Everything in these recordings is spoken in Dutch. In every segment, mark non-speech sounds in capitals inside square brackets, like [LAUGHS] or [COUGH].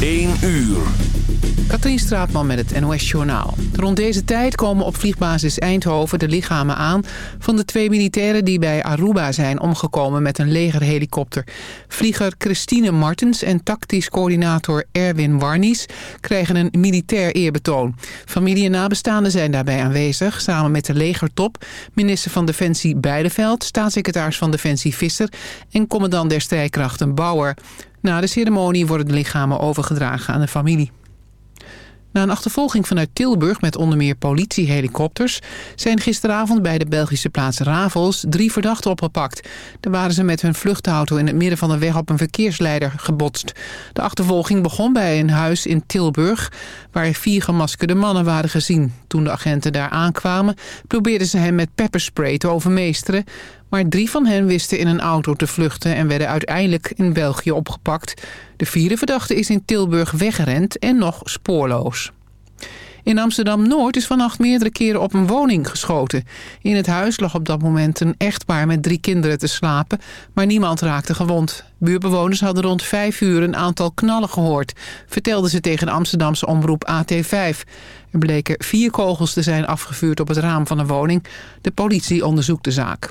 1 uur. Katrien Straatman met het NOS Journaal. Rond deze tijd komen op vliegbasis Eindhoven de lichamen aan... van de twee militairen die bij Aruba zijn omgekomen met een legerhelikopter. Vlieger Christine Martens en tactisch coördinator Erwin Warnies... krijgen een militair eerbetoon. Familie en nabestaanden zijn daarbij aanwezig... samen met de legertop, minister van Defensie Beideveld... staatssecretaris van Defensie Visser en commandant der strijdkrachten Bauer... Na de ceremonie worden de lichamen overgedragen aan de familie. Na een achtervolging vanuit Tilburg met onder meer politiehelikopters... zijn gisteravond bij de Belgische plaats Ravels drie verdachten opgepakt. Daar waren ze met hun vluchtauto in het midden van de weg op een verkeersleider gebotst. De achtervolging begon bij een huis in Tilburg... waar vier gemaskerde mannen waren gezien. Toen de agenten daar aankwamen probeerden ze hen met pepperspray te overmeesteren... Maar drie van hen wisten in een auto te vluchten en werden uiteindelijk in België opgepakt. De vierde verdachte is in Tilburg weggerend en nog spoorloos. In Amsterdam-Noord is vannacht meerdere keren op een woning geschoten. In het huis lag op dat moment een echtpaar met drie kinderen te slapen, maar niemand raakte gewond. Buurbewoners hadden rond vijf uur een aantal knallen gehoord, vertelden ze tegen Amsterdamse omroep AT5. Er bleken vier kogels te zijn afgevuurd op het raam van een woning. De politie onderzoekt de zaak.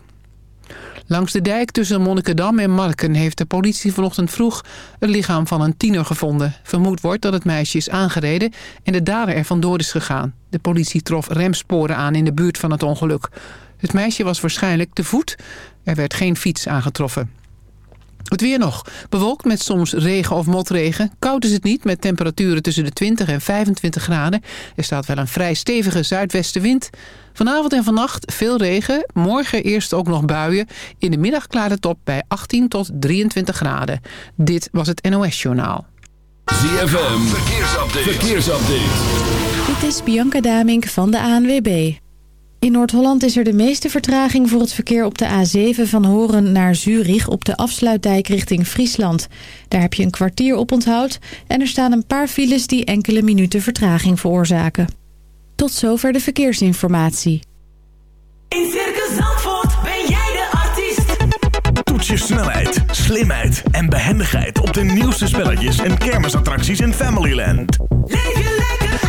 Langs de dijk tussen Monnikendam en Marken heeft de politie vanochtend vroeg het lichaam van een tiener gevonden. Vermoed wordt dat het meisje is aangereden en de dader er vandoor is gegaan. De politie trof remsporen aan in de buurt van het ongeluk. Het meisje was waarschijnlijk te voet. Er werd geen fiets aangetroffen. Het weer nog. Bewolkt met soms regen of motregen. Koud is het niet met temperaturen tussen de 20 en 25 graden. Er staat wel een vrij stevige zuidwestenwind. Vanavond en vannacht veel regen. Morgen eerst ook nog buien. In de middag klaart het op bij 18 tot 23 graden. Dit was het NOS Journaal. ZFM. Verkeersupdate. Verkeersupdate. Dit is Bianca Damink van de ANWB. In Noord-Holland is er de meeste vertraging voor het verkeer op de A7 van Horen naar Zurich op de afsluitdijk richting Friesland. Daar heb je een kwartier op onthoud en er staan een paar files die enkele minuten vertraging veroorzaken. Tot zover de verkeersinformatie. In Circus Zandvoort ben jij de artiest. Toets je snelheid, slimheid en behendigheid op de nieuwste spelletjes en kermisattracties in Familyland. Leef je lekker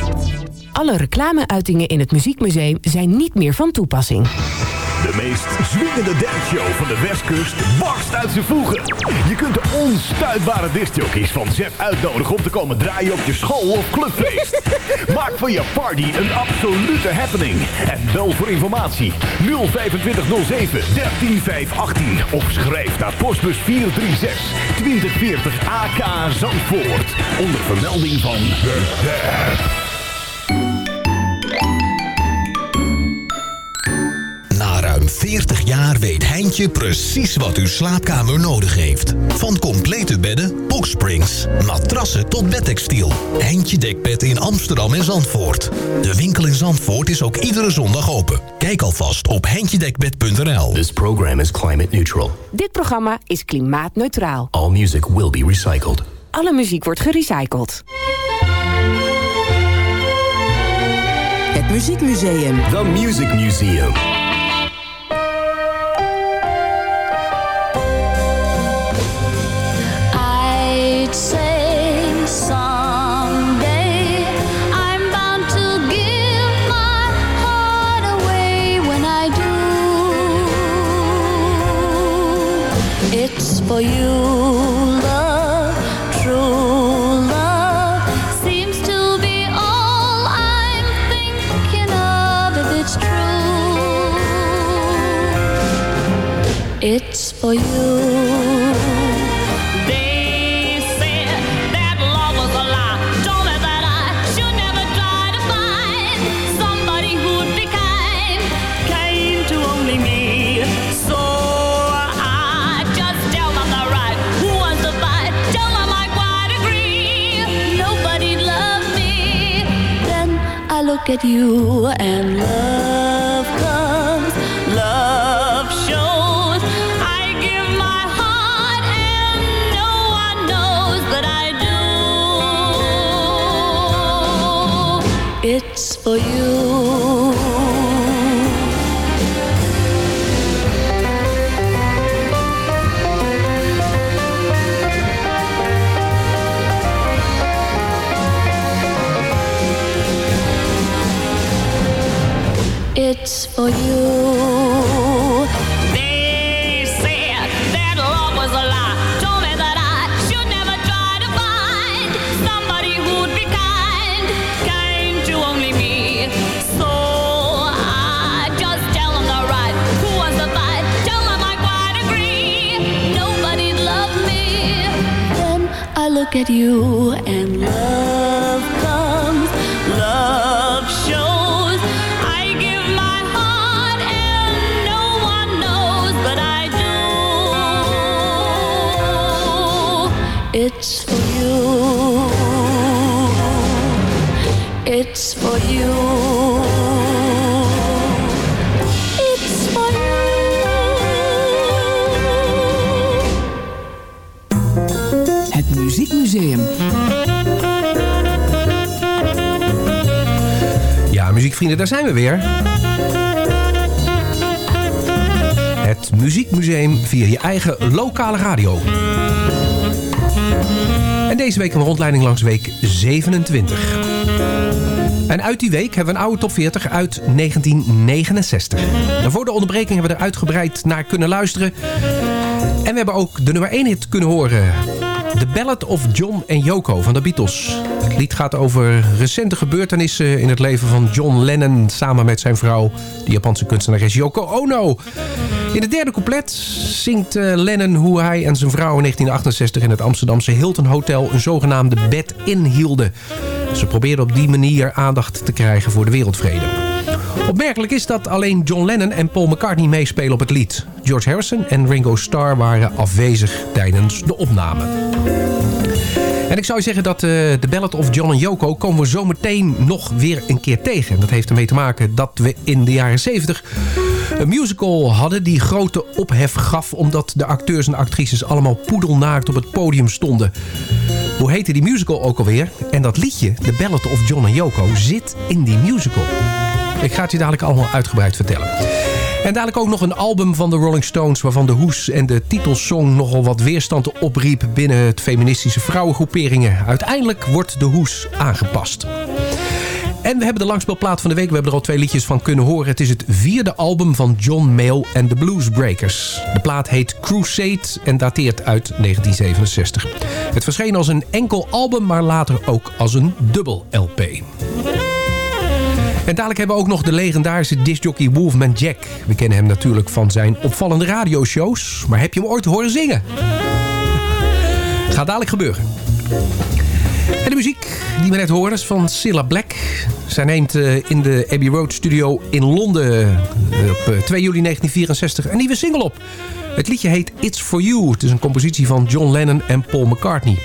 Alle reclameuitingen in het Muziekmuseum zijn niet meer van toepassing. De meest swingende dansshow van de Westkust barst uit zijn voegen. Je kunt de onstuitbare discjockeys van Zep uitnodigen om te komen draaien op je school- of clubfeest. [LAUGHS] Maak van je party een absolute happening. En bel voor informatie 02507 13518 of schrijf naar postbus 436 2040 AK Zandvoort. Onder vermelding van de 40 jaar weet Heintje precies wat uw slaapkamer nodig heeft. Van complete bedden, boxsprings, matrassen tot bedtextiel. Heintje Dekbed in Amsterdam en Zandvoort. De winkel in Zandvoort is ook iedere zondag open. Kijk alvast op heintjedekbed.nl. This program is climate neutral. Dit programma is klimaatneutraal. All music will be recycled. Alle muziek wordt gerecycled. Het Muziekmuseum. The Music Museum. Look at you and love comes. Love shows. I give my heart and no one knows that I do. It's for you. Daar zijn we weer. Het Muziekmuseum via je eigen lokale radio. En deze week een rondleiding langs week 27. En uit die week hebben we een oude top 40 uit 1969. En voor de onderbreking hebben we er uitgebreid naar kunnen luisteren. En we hebben ook de nummer 1 hit kunnen horen. The Ballad of John en Yoko van de Beatles. Lied gaat over recente gebeurtenissen in het leven van John Lennon... samen met zijn vrouw, de Japanse kunstenares Yoko Ono. In het derde couplet zingt eh, Lennon hoe hij en zijn vrouw in 1968... in het Amsterdamse Hilton Hotel een zogenaamde bed-in hielden. Ze probeerden op die manier aandacht te krijgen voor de wereldvrede. Opmerkelijk is dat alleen John Lennon en Paul McCartney meespelen op het lied. George Harrison en Ringo Starr waren afwezig tijdens de opname. En ik zou zeggen dat uh, de Ballad of John en Yoko komen we zo meteen nog weer een keer tegen. En dat heeft ermee te maken dat we in de jaren 70 een musical hadden die grote ophef gaf... omdat de acteurs en actrices allemaal poedelnaakt op het podium stonden. Hoe heette die musical ook alweer? En dat liedje, The Ballad of John en Yoko, zit in die musical. Ik ga het je dadelijk allemaal uitgebreid vertellen. En dadelijk ook nog een album van de Rolling Stones... waarvan de hoes en de titelsong nogal wat weerstand opriep... binnen het feministische vrouwengroeperingen. Uiteindelijk wordt de hoes aangepast. En we hebben de langspeelplaat van de week. We hebben er al twee liedjes van kunnen horen. Het is het vierde album van John Mayall en de Bluesbreakers. De plaat heet Crusade en dateert uit 1967. Het verscheen als een enkel album, maar later ook als een dubbel LP. En dadelijk hebben we ook nog de legendarische discjockey Wolfman Jack. We kennen hem natuurlijk van zijn opvallende radioshows. Maar heb je hem ooit horen zingen? Gaat dadelijk gebeuren. En de muziek die we net hoorden is van Cilla Black. Zij neemt in de Abbey Road Studio in Londen op 2 juli 1964 een nieuwe single op. Het liedje heet It's For You. Het is een compositie van John Lennon en Paul McCartney.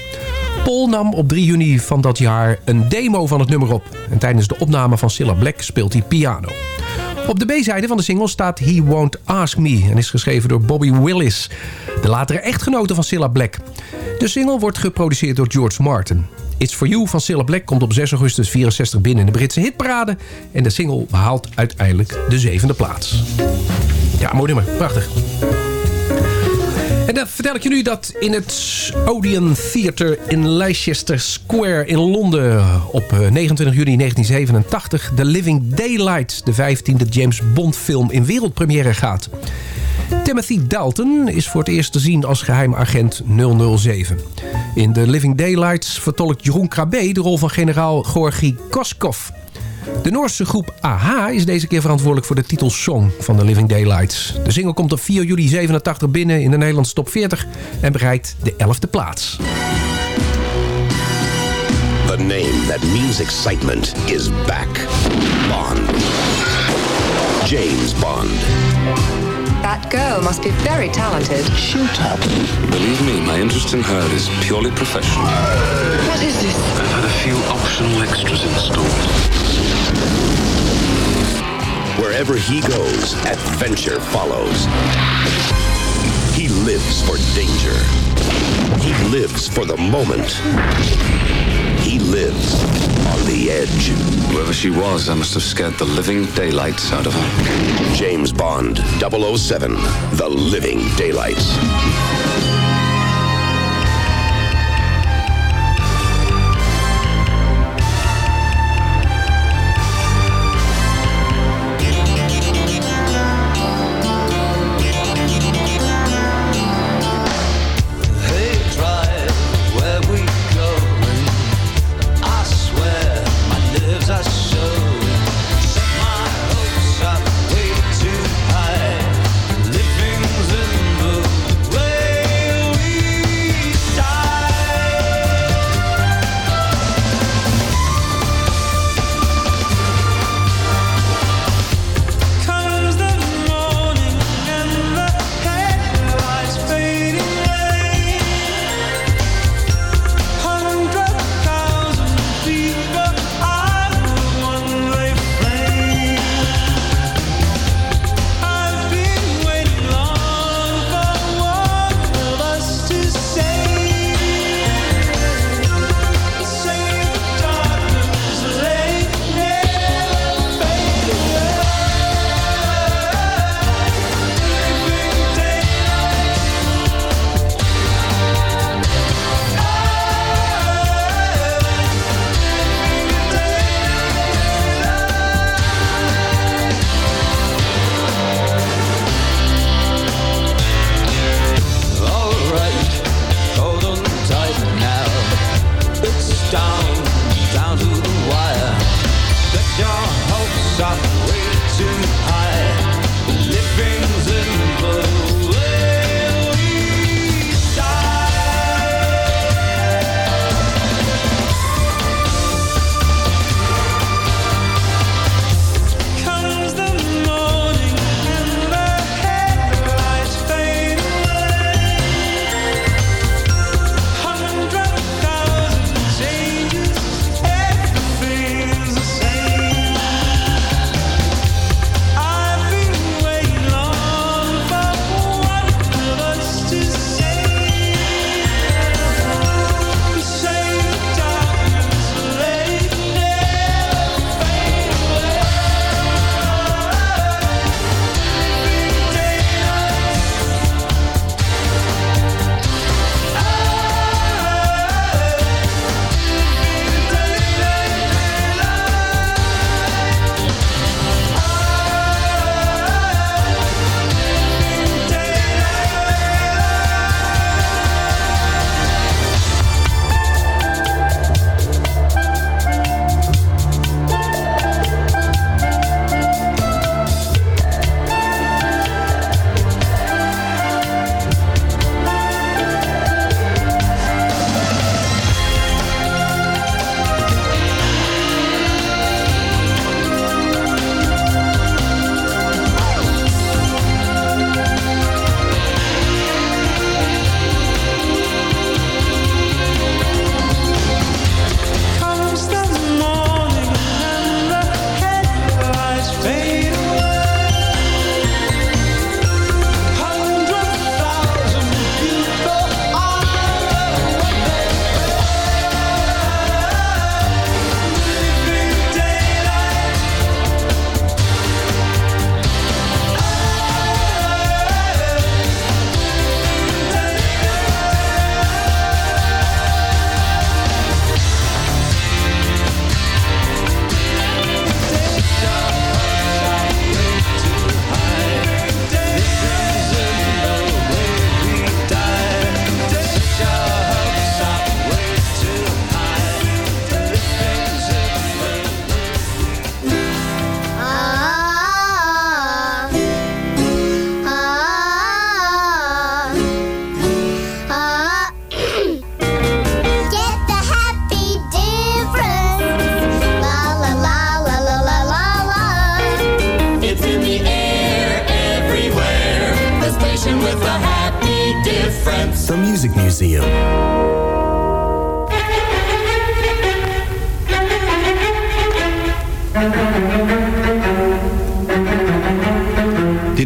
Paul nam op 3 juni van dat jaar een demo van het nummer op. En tijdens de opname van Cilla Black speelt hij piano. Op de B-zijde van de single staat He Won't Ask Me... en is geschreven door Bobby Willis, de latere echtgenote van Cilla Black. De single wordt geproduceerd door George Martin. It's For You van Cilla Black komt op 6 augustus 64 binnen in de Britse hitparade... en de single behaalt uiteindelijk de zevende plaats. Ja, mooi nummer. Prachtig. En dan vertel ik je nu dat in het Odeon Theatre in Leicester Square in Londen op 29 juli 1987 The Living Daylight, de 15e James Bond film, in wereldpremière gaat. Timothy Dalton is voor het eerst te zien als geheim agent 007. In The Living Daylights vertolkt Jeroen Krabbe de rol van generaal Georgi Koskov. De Noorse groep AHA is deze keer verantwoordelijk voor de titelsong van The Living Daylights. De single komt op 4 juli 87 binnen in de Nederlandse top 40 en bereikt de 11e plaats. The name that means excitement is back. Bond. James Bond. That girl must be very talented. Shoot up. Believe me, my interest in her is purely professional. What is this? I've had a few optional extras installed. Wherever he goes, adventure follows. He lives for danger. He lives for the moment. He lives on the edge. Whoever she was, I must have scared the living daylights out of her. James Bond, 007, The Living Daylights.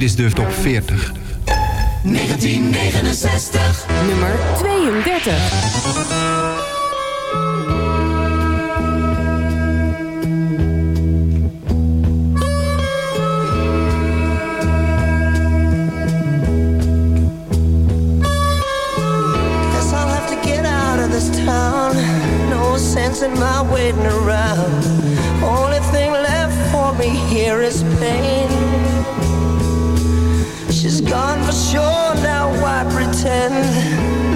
Dit is de top 40. 1969. Nummer 32. sense in my waiting around. Only thing left for me here is pain. Gone for sure, now why pretend?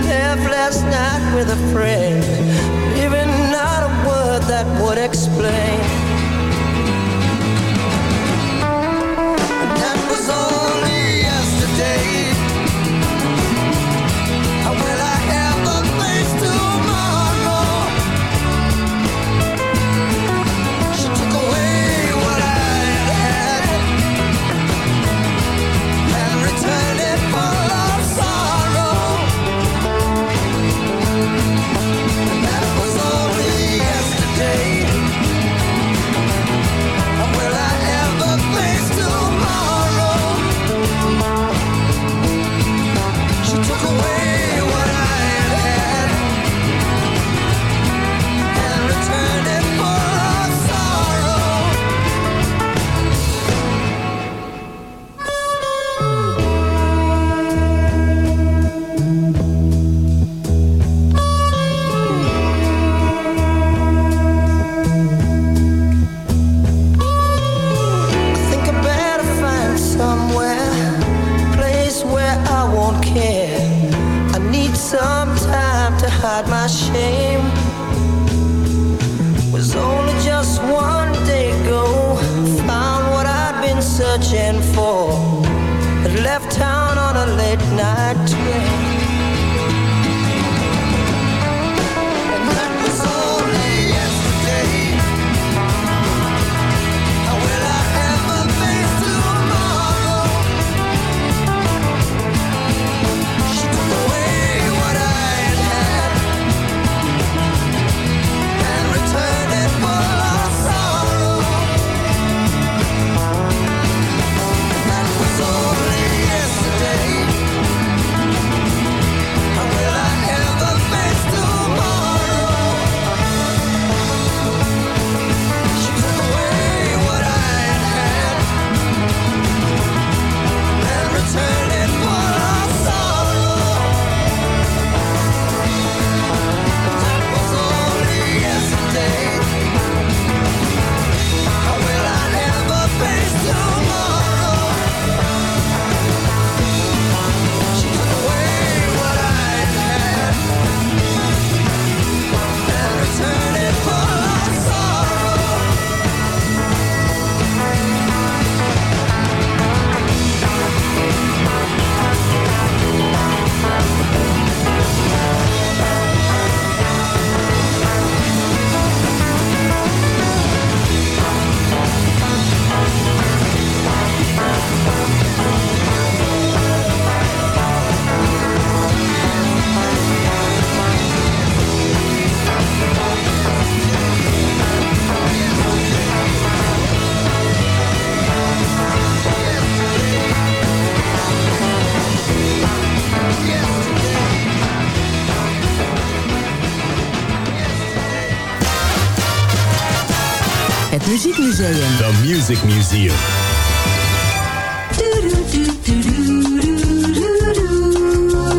Left last night with a friend, leaving not a word that would explain. Museum. The Music Museum.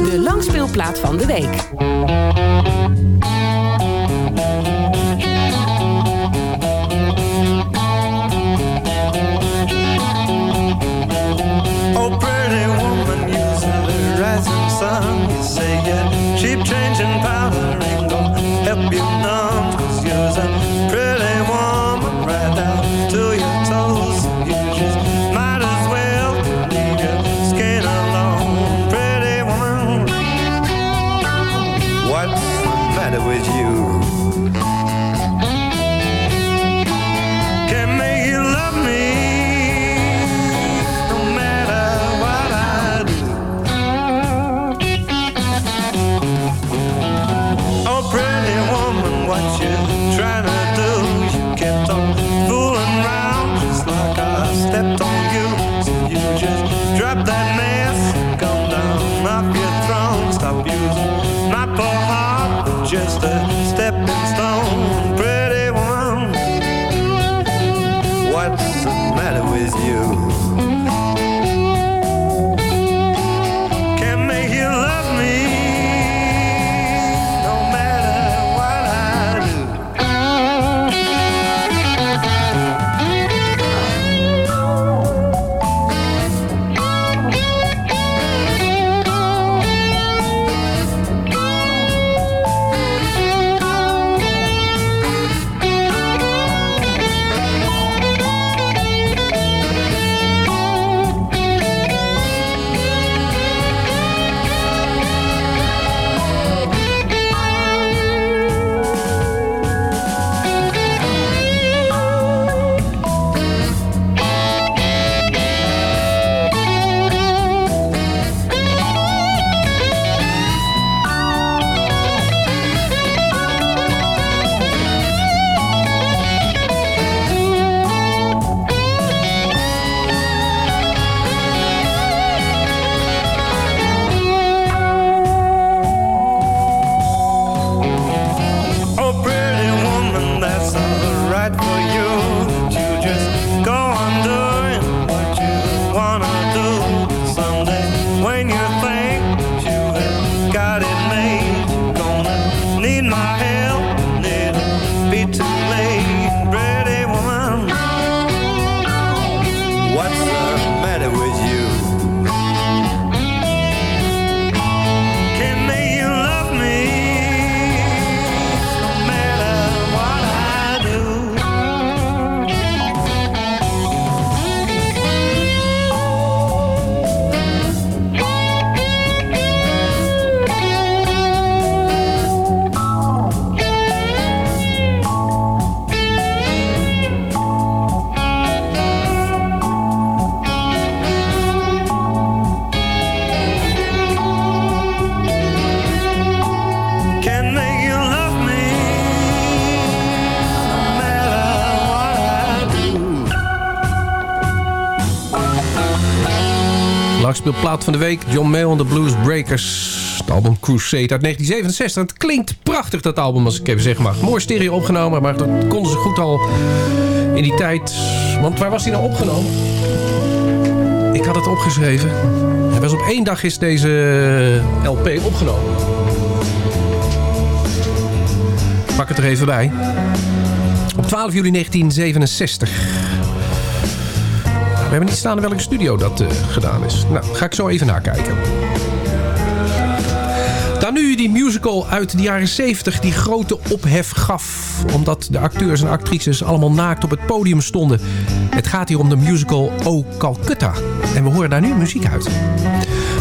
De langspeelplaat van de week. Stepping stone, pretty one. What's the matter with you? Langspeelplaat van de week, John Mayall en de Blues Breakers. Het album Crusade uit 1967. Het klinkt prachtig, dat album, als ik even zeg mag. Mooi stereo opgenomen, maar dat konden ze goed al in die tijd. Want waar was die nou opgenomen? Ik had het opgeschreven. Hij was op één dag is deze LP opgenomen. Pak het er even bij. Op 12 juli 1967. Hebben niet staan in welke studio dat eh, gedaan is. Nou, ga ik zo even nakijken. Dan nu die musical uit de jaren 70 die grote ophef gaf. Omdat de acteurs en actrices allemaal naakt op het podium stonden. Het gaat hier om de musical O Calcutta. En we horen daar nu muziek uit.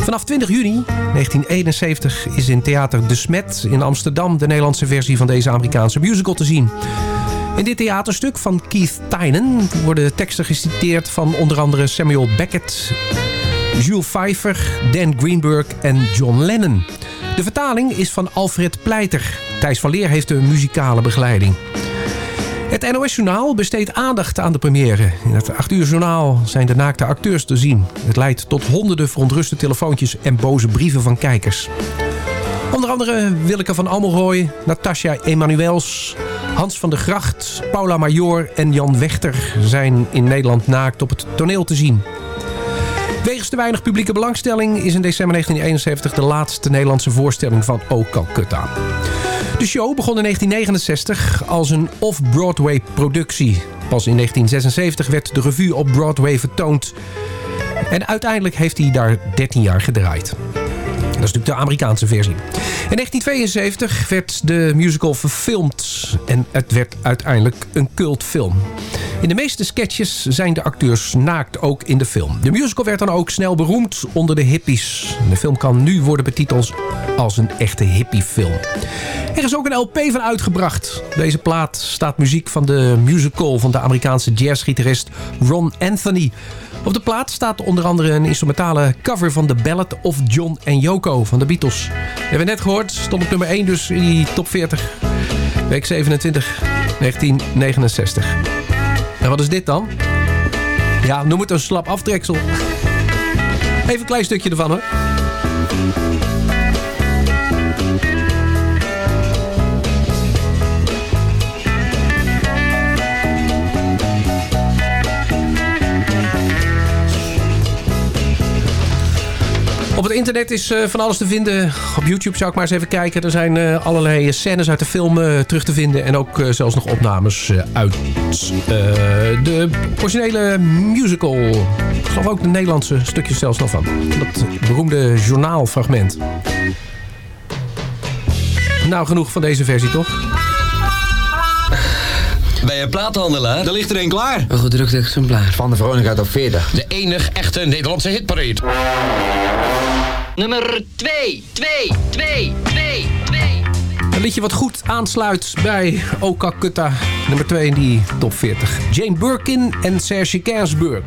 Vanaf 20 juni 1971 is in Theater De Smet in Amsterdam... de Nederlandse versie van deze Amerikaanse musical te zien. In dit theaterstuk van Keith Tynan worden teksten geciteerd van onder andere Samuel Beckett, Jules Pfeiffer, Dan Greenberg en John Lennon. De vertaling is van Alfred Pleiter. Thijs van Leer heeft de muzikale begeleiding. Het NOS-journaal besteedt aandacht aan de première. In het 8 uur journaal zijn de naakte acteurs te zien. Het leidt tot honderden verontruste telefoontjes en boze brieven van kijkers. Onder andere Willeke van Almelrooy, Natasja Emanuels, Hans van der Gracht, Paula Major en Jan Wechter zijn in Nederland naakt op het toneel te zien. Wegens de weinig publieke belangstelling is in december 1971 de laatste Nederlandse voorstelling van O Calcutta. De show begon in 1969 als een off-Broadway productie. Pas in 1976 werd de revue op Broadway vertoond. En uiteindelijk heeft hij daar 13 jaar gedraaid. Dat is natuurlijk de Amerikaanse versie. In 1972 werd de musical verfilmd en het werd uiteindelijk een cultfilm. In de meeste sketches zijn de acteurs naakt ook in de film. De musical werd dan ook snel beroemd onder de hippies. De film kan nu worden betiteld als een echte hippiefilm. Er is ook een LP van uitgebracht. Deze plaat staat muziek van de musical van de Amerikaanse jazzgitarist Ron Anthony. Op de plaat staat onder andere een instrumentale cover van The Ballad of John en Yoko van de Beatles. We hebben net gehoord, stond op nummer 1 dus in die top 40. Week 27, 1969. En wat is dit dan? Ja, noem het een slap aftreksel. Even een klein stukje ervan hoor. Op het internet is eh, van alles te vinden. Op YouTube zou ik maar eens even kijken. Er zijn eh, allerlei scènes uit de film eh, terug te vinden. En ook eh, zelfs nog opnames eh, uit eh, de originele musical. Ik geloof ook de Nederlandse stukjes zelfs nog van. Dat beroemde journaalfragment. Nou, genoeg van deze versie, toch? Bij een plaathandelaar, daar ligt er een klaar. Een gedrukt exemplaar. Van de Veronica top 40. De enig echte Nederlandse hitparade. Nummer 2, 2, 2, 2, 2. Een liedje wat goed aansluit bij Oka Kutta. Nummer 2 in die top 40. Jane Birkin en Serge Gainsbourg.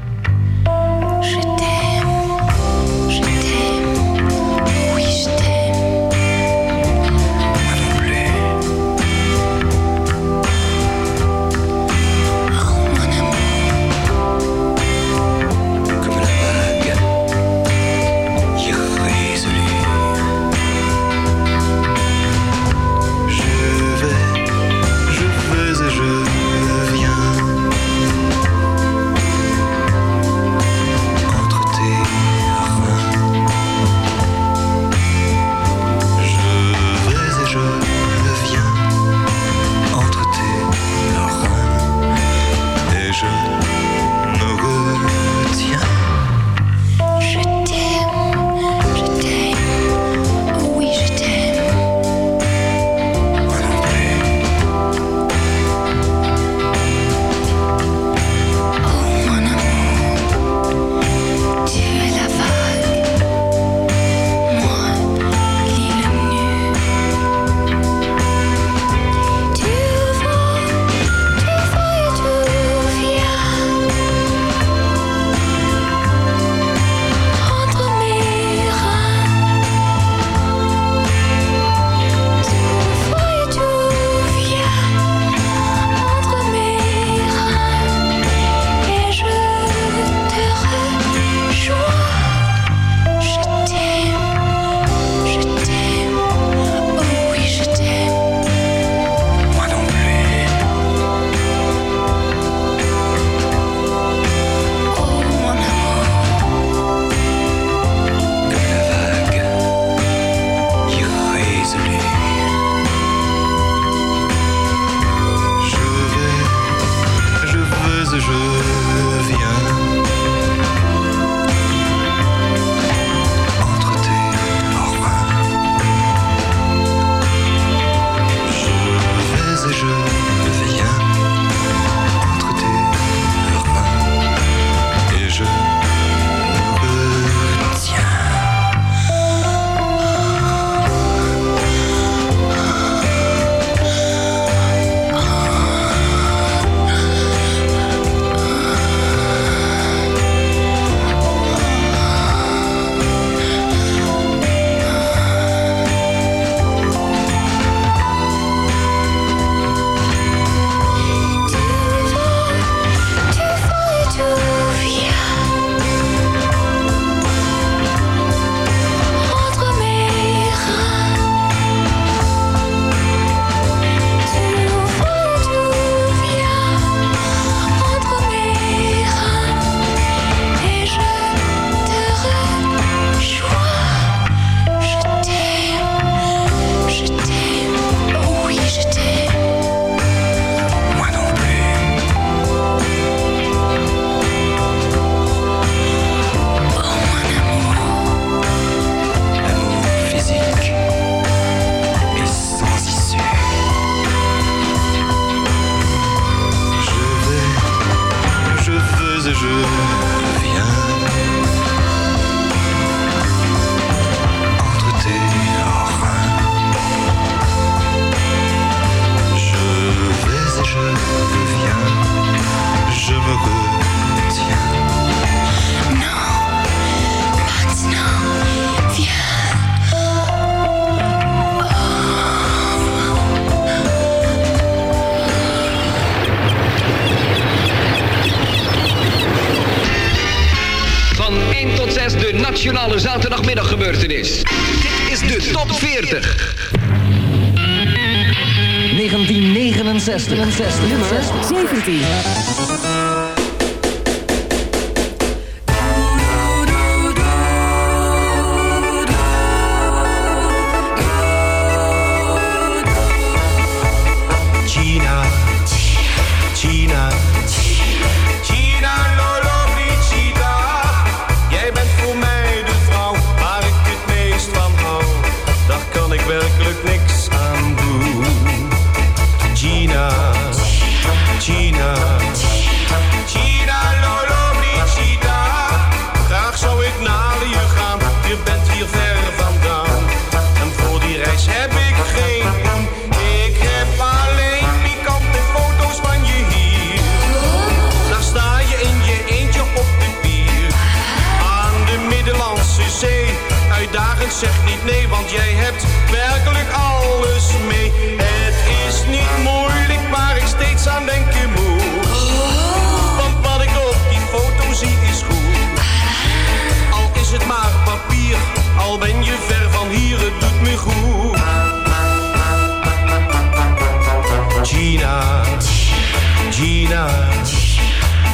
1969. Nummer 17.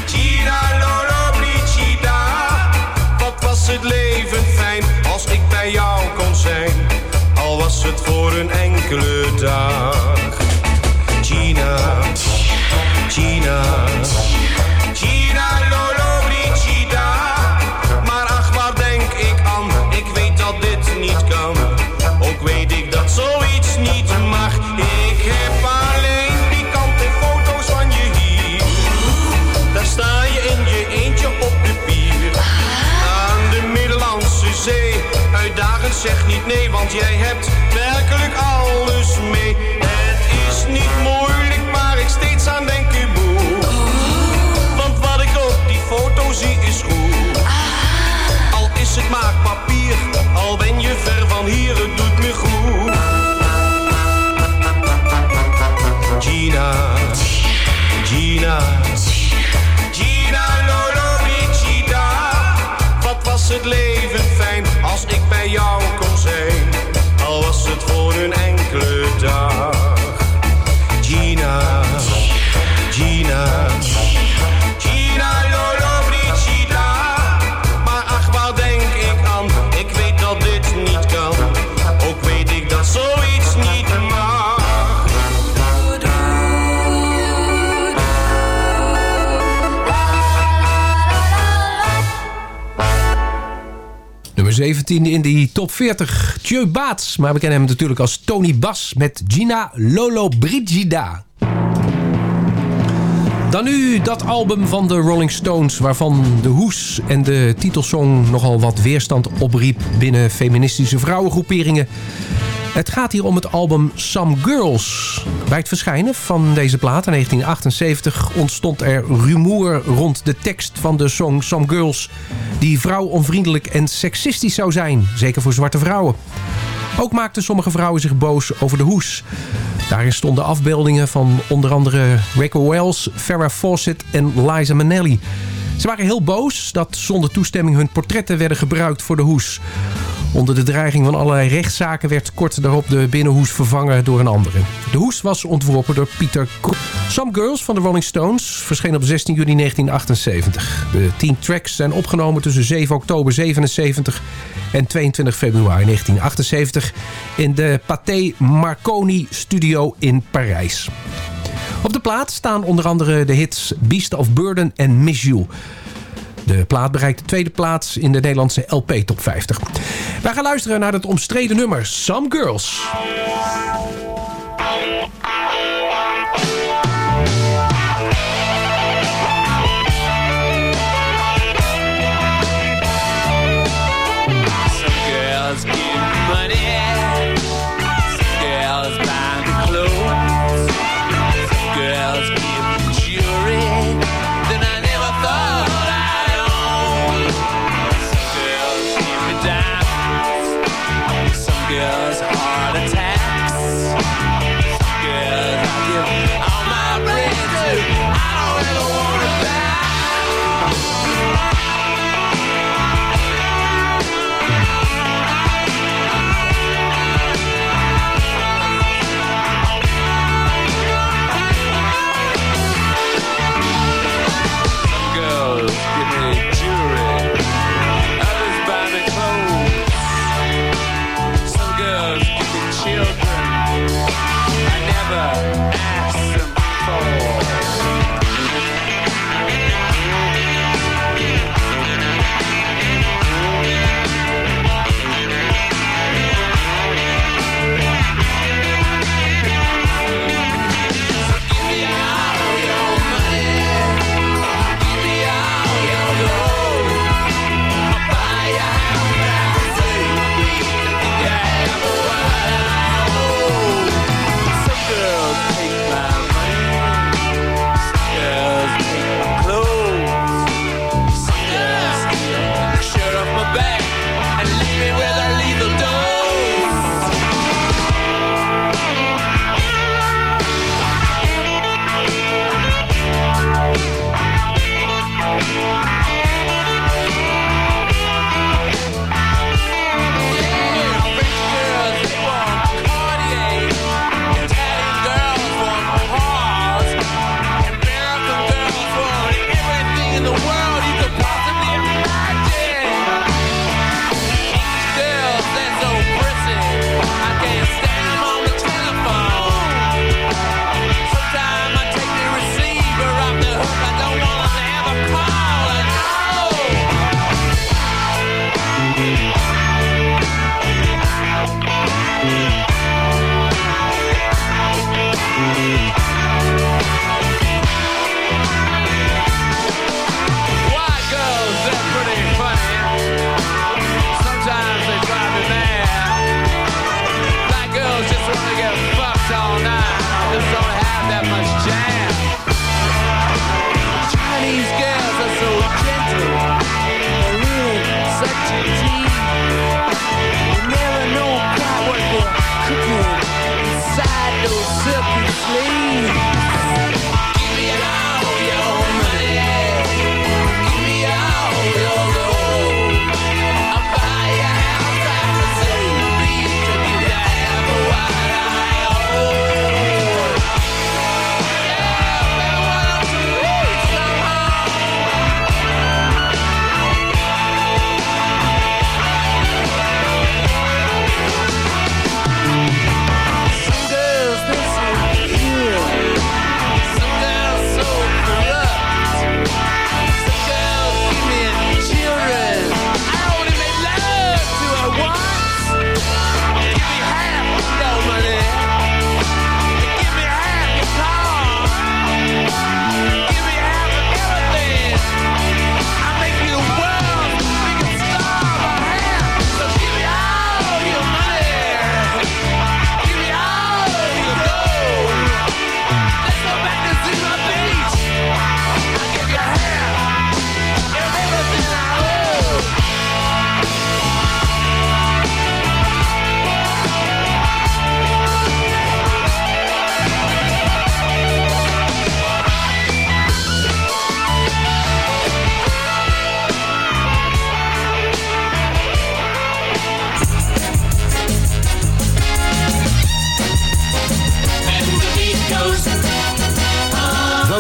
Gina, Lollobrigida. Wat was het leven fijn als ik bij jou kon zijn, al was het voor een enkele dag. Gina, Gina zeg niet nee, want jij hebt werkelijk alles mee. Het is niet moeilijk, waar ik steeds aan denken moet. Want wat ik op die foto zie is goed. Al is het maar papier, al ben je ver van hier, het doet me goed. Gina, Gina, Gina Lollobrigida. Wat was het leven 17 in die top 40. Tjeu Baats, maar we kennen hem natuurlijk als Tony Bas met Gina Lolo Brigida. Dan nu dat album van de Rolling Stones... waarvan de hoes en de titelsong nogal wat weerstand opriep... binnen feministische vrouwengroeperingen. Het gaat hier om het album Some Girls. Bij het verschijnen van deze plaat in 1978 ontstond er rumoer rond de tekst van de song Some Girls... die vrouwonvriendelijk en seksistisch zou zijn, zeker voor zwarte vrouwen. Ook maakten sommige vrouwen zich boos over de hoes. Daarin stonden afbeeldingen van onder andere Rachel Wells, Farrah Fawcett en Liza Minnelli. Ze waren heel boos dat zonder toestemming hun portretten werden gebruikt voor de hoes. Onder de dreiging van allerlei rechtszaken werd kort daarop de binnenhoes vervangen door een andere. De hoes was ontworpen door Pieter Kro Some Girls van de Rolling Stones verscheen op 16 juni 1978. De 10 tracks zijn opgenomen tussen 7 oktober 77 en 22 februari 1978 in de Pathé Marconi studio in Parijs. Op de plaat staan onder andere de hits Beast of Burden en Miss You. De plaat bereikt de tweede plaats in de Nederlandse LP Top 50. Wij gaan luisteren naar het omstreden nummer Some Girls.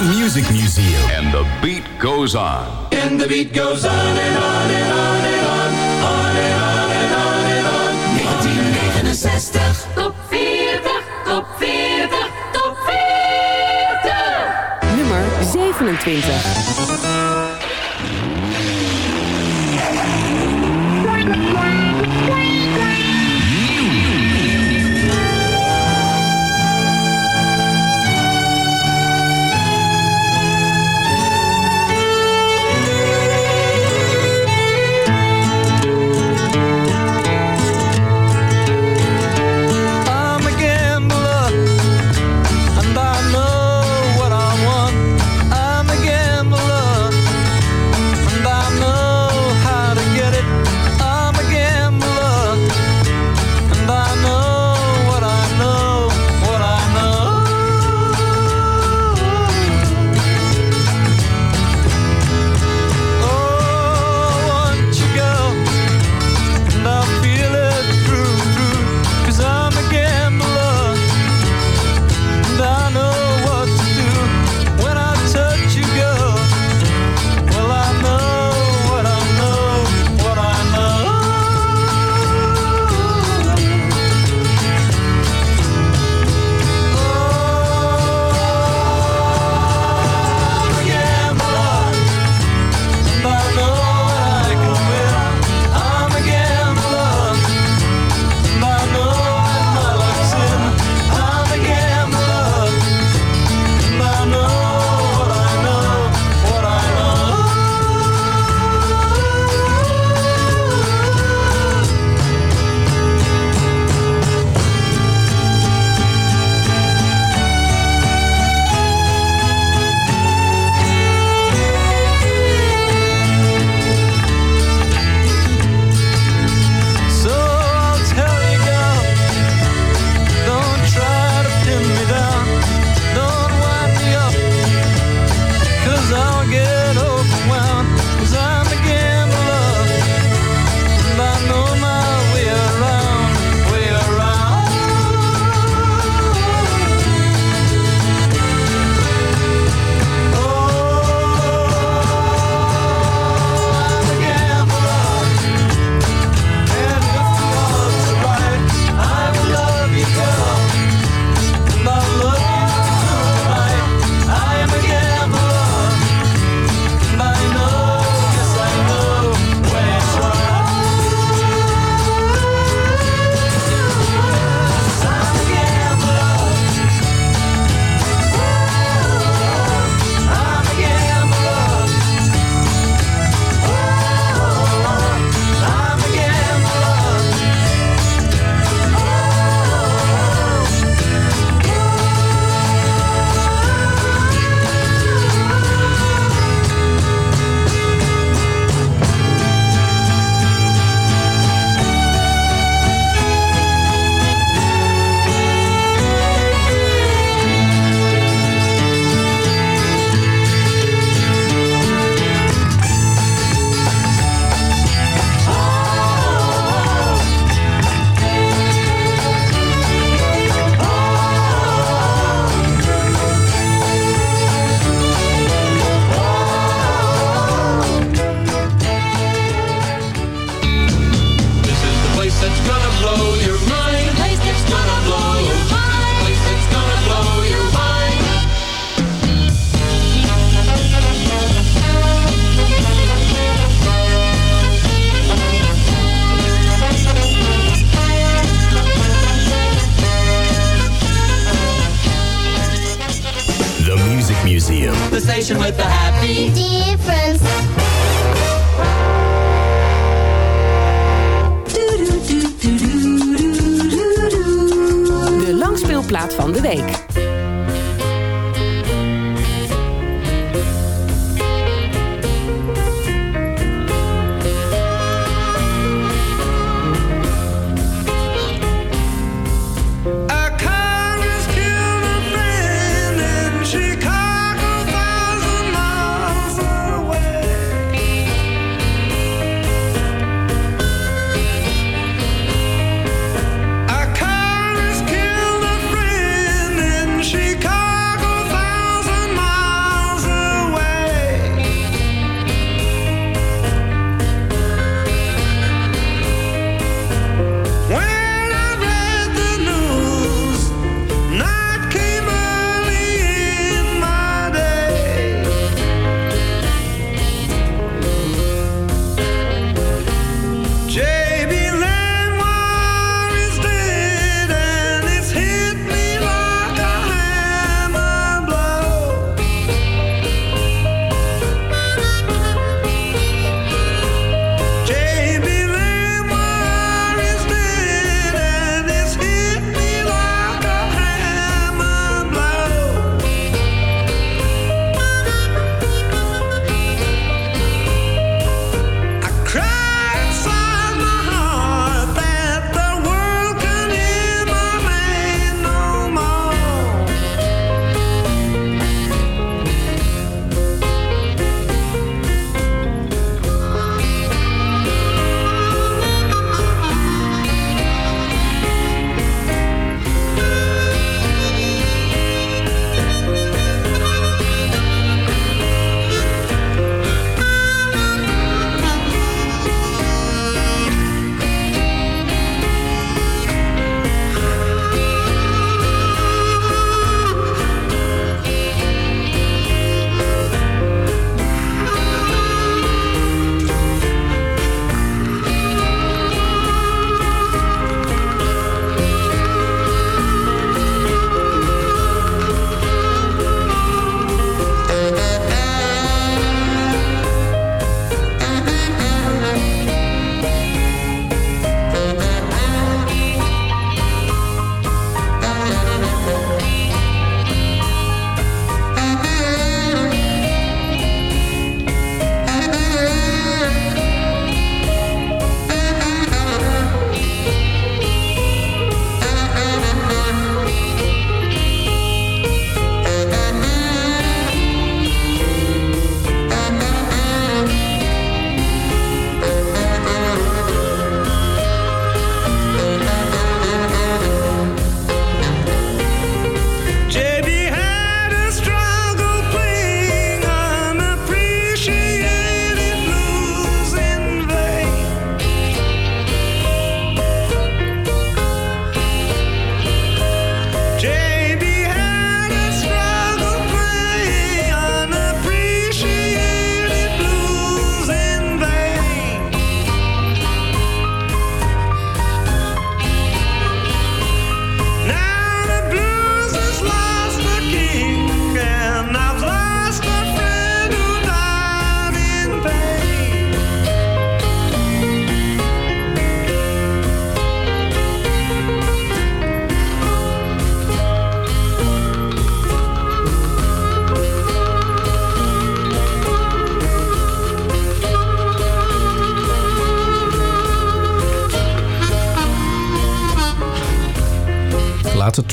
Music Museum. And the beat goes on. And the beat goes on and on and on and on. 1969. Top 40, top 40, top 40. Nummer 27.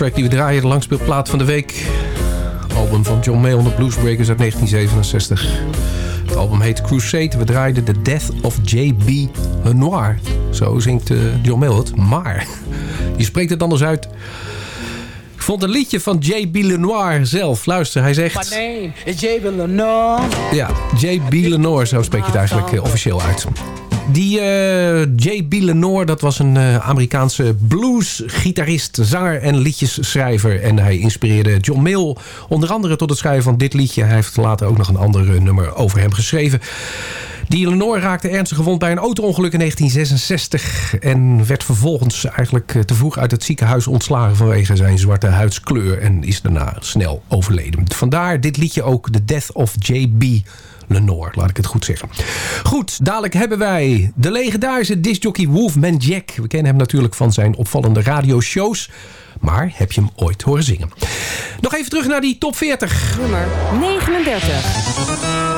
Track die we draaien, de langspeelplaat van de week. Album van John Mayall, de Bluesbreakers uit 1967. Het album heet Crusade. We draaiden The Death of J.B. Lenoir. Zo zingt uh, John Mayall het. Maar, je spreekt het anders uit. Ik vond een liedje van J.B. Lenoir zelf. Luister, hij zegt... My name is J.B. Lenoir. Ja, J.B. Lenoir, zo spreek je het eigenlijk uh, officieel uit. Die uh, J.B. Lenoir, dat was een uh, Amerikaanse bluesgitarist, zanger en liedjesschrijver. En hij inspireerde John Mayall onder andere tot het schrijven van dit liedje. Hij heeft later ook nog een ander nummer over hem geschreven. Die Lenoir raakte ernstig gewond bij een auto-ongeluk in 1966... en werd vervolgens eigenlijk te vroeg uit het ziekenhuis ontslagen... vanwege zijn zwarte huidskleur en is daarna snel overleden. Vandaar dit liedje ook The Death of J.B. Lenoir, laat ik het goed zeggen. Goed, dadelijk hebben wij de legendarische discjockey Wolfman Jack. We kennen hem natuurlijk van zijn opvallende radioshows. Maar heb je hem ooit horen zingen? Nog even terug naar die top 40. Nummer 39.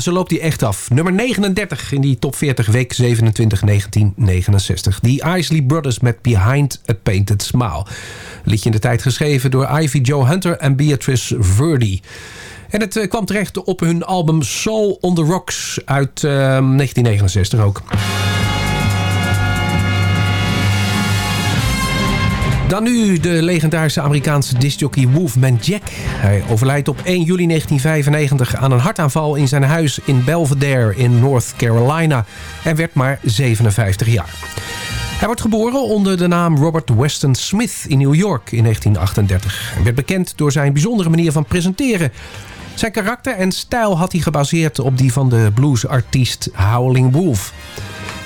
Zo loopt hij echt af. Nummer 39 in die top 40 week 27 1969. The Isley Brothers met Behind a Painted Smile. Liedje in de tijd geschreven door Ivy Joe Hunter en Beatrice Verdi. En het uh, kwam terecht op hun album Soul on the Rocks uit uh, 1969 ook. Dan nu de legendarische Amerikaanse discjockey Wolfman Jack. Hij overlijdt op 1 juli 1995 aan een hartaanval in zijn huis in Belvedere in North Carolina. En werd maar 57 jaar. Hij wordt geboren onder de naam Robert Weston Smith in New York in 1938. Hij werd bekend door zijn bijzondere manier van presenteren. Zijn karakter en stijl had hij gebaseerd op die van de bluesartiest Howling Wolf.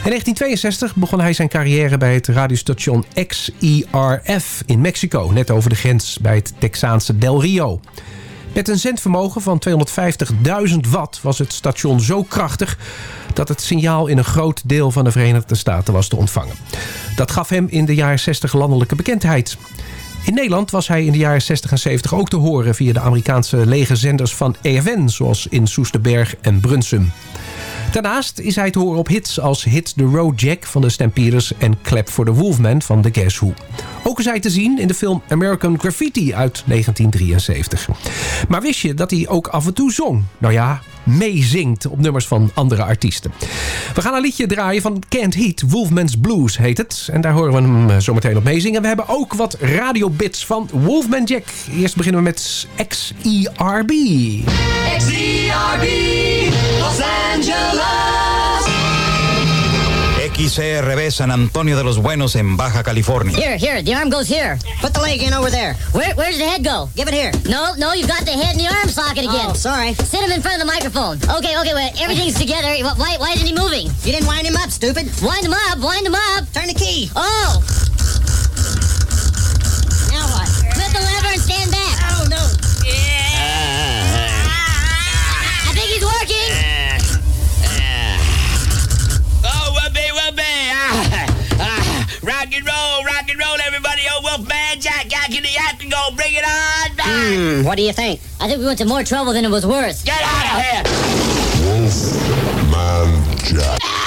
In 1962 begon hij zijn carrière bij het radiostation XERF in Mexico, net over de grens bij het Texaanse Del Rio. Met een zendvermogen van 250.000 watt was het station zo krachtig dat het signaal in een groot deel van de Verenigde Staten was te ontvangen. Dat gaf hem in de jaren 60 landelijke bekendheid. In Nederland was hij in de jaren 60 en 70 ook te horen via de Amerikaanse legenzenders van EFN, zoals in Soesterberg en Brunsum. Daarnaast is hij te horen op hits als Hit the Road Jack van de Stampeders en Clap for the Wolfman van The Guess Who. Ook is hij te zien in de film American Graffiti uit 1973. Maar wist je dat hij ook af en toe zong? Nou ja, meezingt op nummers van andere artiesten. We gaan een liedje draaien van Can't Heat, Wolfman's Blues heet het. En daar horen we hem eh, zo meteen op meezingen. We hebben ook wat radiobits van Wolfman Jack. Eerst beginnen we met XERB. XERB, Los Angeles. XCRB San Antonio de los Buenos en Baja California. Here, here, the arm goes here. Put the leg in over there. Where, where's the head go? Give it here. No, no, you've got the head in the arm socket again. Oh, sorry. Sit him in front of the microphone. Okay, okay, well, everything's together. Why, why isn't he moving? You didn't wind him up, stupid. Wind him up, wind him up. Turn the key. Oh. On back. Hmm, what do you think? I think we went to more trouble than it was worth. Get out of here. Wolfman Jack.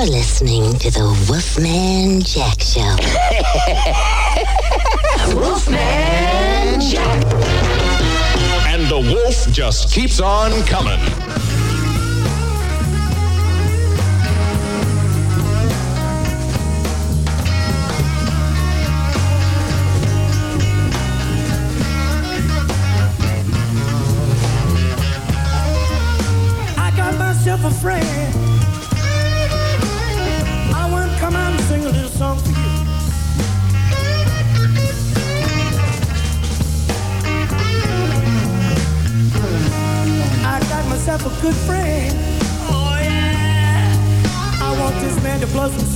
You're listening to the Wolfman Jack Show. [LAUGHS] Wolfman Jack. And the wolf just keeps on coming. Good friend. Oh yeah. I want this man to blow some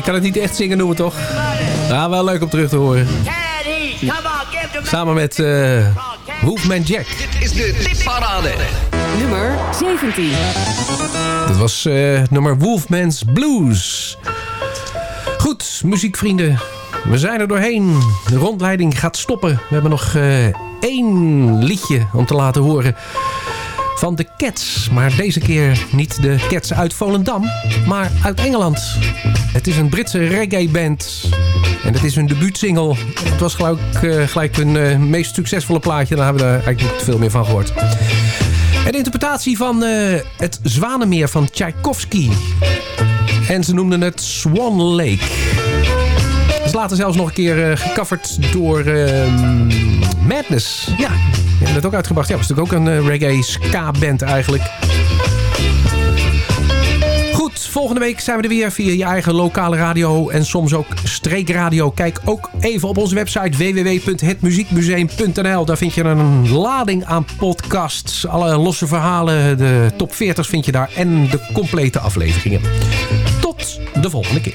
ik kan het niet echt zingen noemen, toch? Ja, wel leuk om terug te horen. Samen met eh Wolfman Jack. Dit is de tipparade. Nummer 17. Dat was eh, nummer Wolfman's Blues. Goed, muziekvrienden. We zijn er doorheen. De rondleiding gaat stoppen. We hebben nog eh, één liedje om te laten horen van de Cats. Maar deze keer niet de Cats uit Volendam, maar uit Engeland. Het is een Britse reggae-band. En het is hun debuutsingle. Het was gelijk, eh, gelijk hun eh, meest succesvolle plaatje. Daar hebben we er eigenlijk niet veel meer van gehoord. Een interpretatie van eh, het Zwanenmeer van Tchaikovsky. En ze noemden het Swan Lake. Het is later zelfs nog een keer gecoverd door ehm, Madness. Ja, die hebben het ook uitgebracht. Ja, dat was natuurlijk ook een eh, reggae ska-band eigenlijk. Goed, volgende week zijn we er weer via je eigen lokale radio en soms ook streekradio. Kijk ook even op onze website www.hetmuziekmuseum.nl. Daar vind je een lading aan podcasts. Alle losse verhalen, de top 40's vind je daar en de complete afleveringen. Tot de volgende keer.